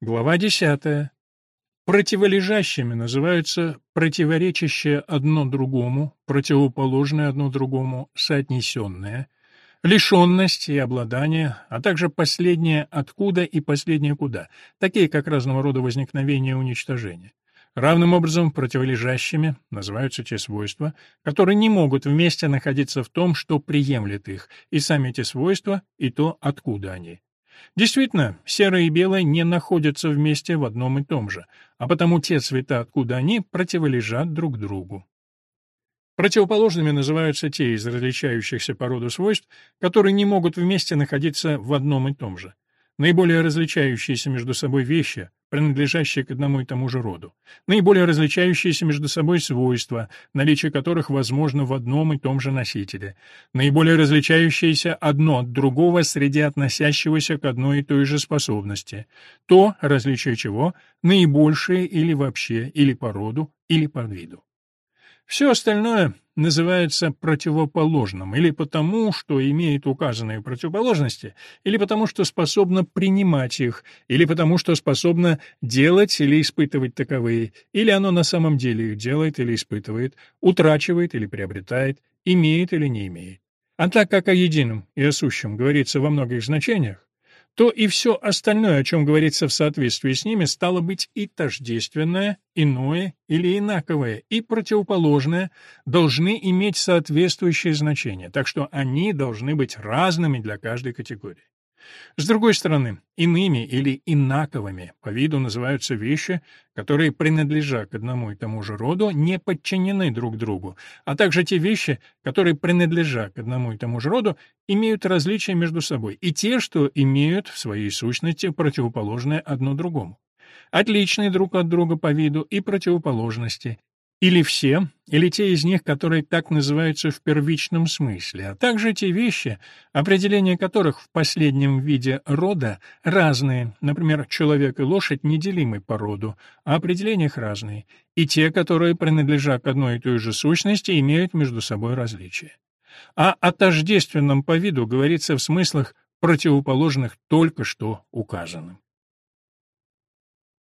Глава 10. Противолежащими называются противоречащие одно другому, противоположные одно другому, соотнесенные, лишенность и обладание, а также последнее откуда и последнее куда, такие как разного рода возникновение и уничтожение. Равным образом противолежащими называются те свойства, которые не могут вместе находиться в том, что приемлет их, и сами эти свойства, и то, откуда они. Действительно, серое и белое не находятся вместе в одном и том же, а потому те цвета, откуда они, противолежат друг другу. Противоположными называются те из различающихся по роду свойств, которые не могут вместе находиться в одном и том же. Наиболее различающиеся между собой вещи, принадлежащие к одному и тому же роду. Наиболее различающиеся между собой свойства, наличие которых возможно в одном и том же носителе. Наиболее различающиеся одно от другого среди относящегося к одной и той же способности. То, различие чего, наибольшее или вообще, или по роду, или по виду. Все остальное называется противоположным или потому, что имеет указанные противоположности, или потому, что способно принимать их, или потому, что способно делать или испытывать таковые, или оно на самом деле их делает или испытывает, утрачивает или приобретает, имеет или не имеет. А так как о едином и о сущем говорится во многих значениях, то и все остальное, о чем говорится в соответствии с ними, стало быть и тождественное, иное или инаковое, и противоположное, должны иметь соответствующее значение, так что они должны быть разными для каждой категории. С другой стороны, иными или инаковыми по виду называются вещи, которые, принадлежа к одному и тому же роду, не подчинены друг другу, а также те вещи, которые, принадлежа к одному и тому же роду, имеют различия между собой, и те, что имеют в своей сущности противоположное одно другому. Отличные друг от друга по виду и противоположности, или все, или те из них, которые так называются в первичном смысле, а также те вещи, определения которых в последнем виде рода разные, например, человек и лошадь неделимы по роду, а определения их разные, и те, которые, принадлежат к одной и той же сущности, имеют между собой различия. А о тождественном по виду говорится в смыслах противоположных только что указанным.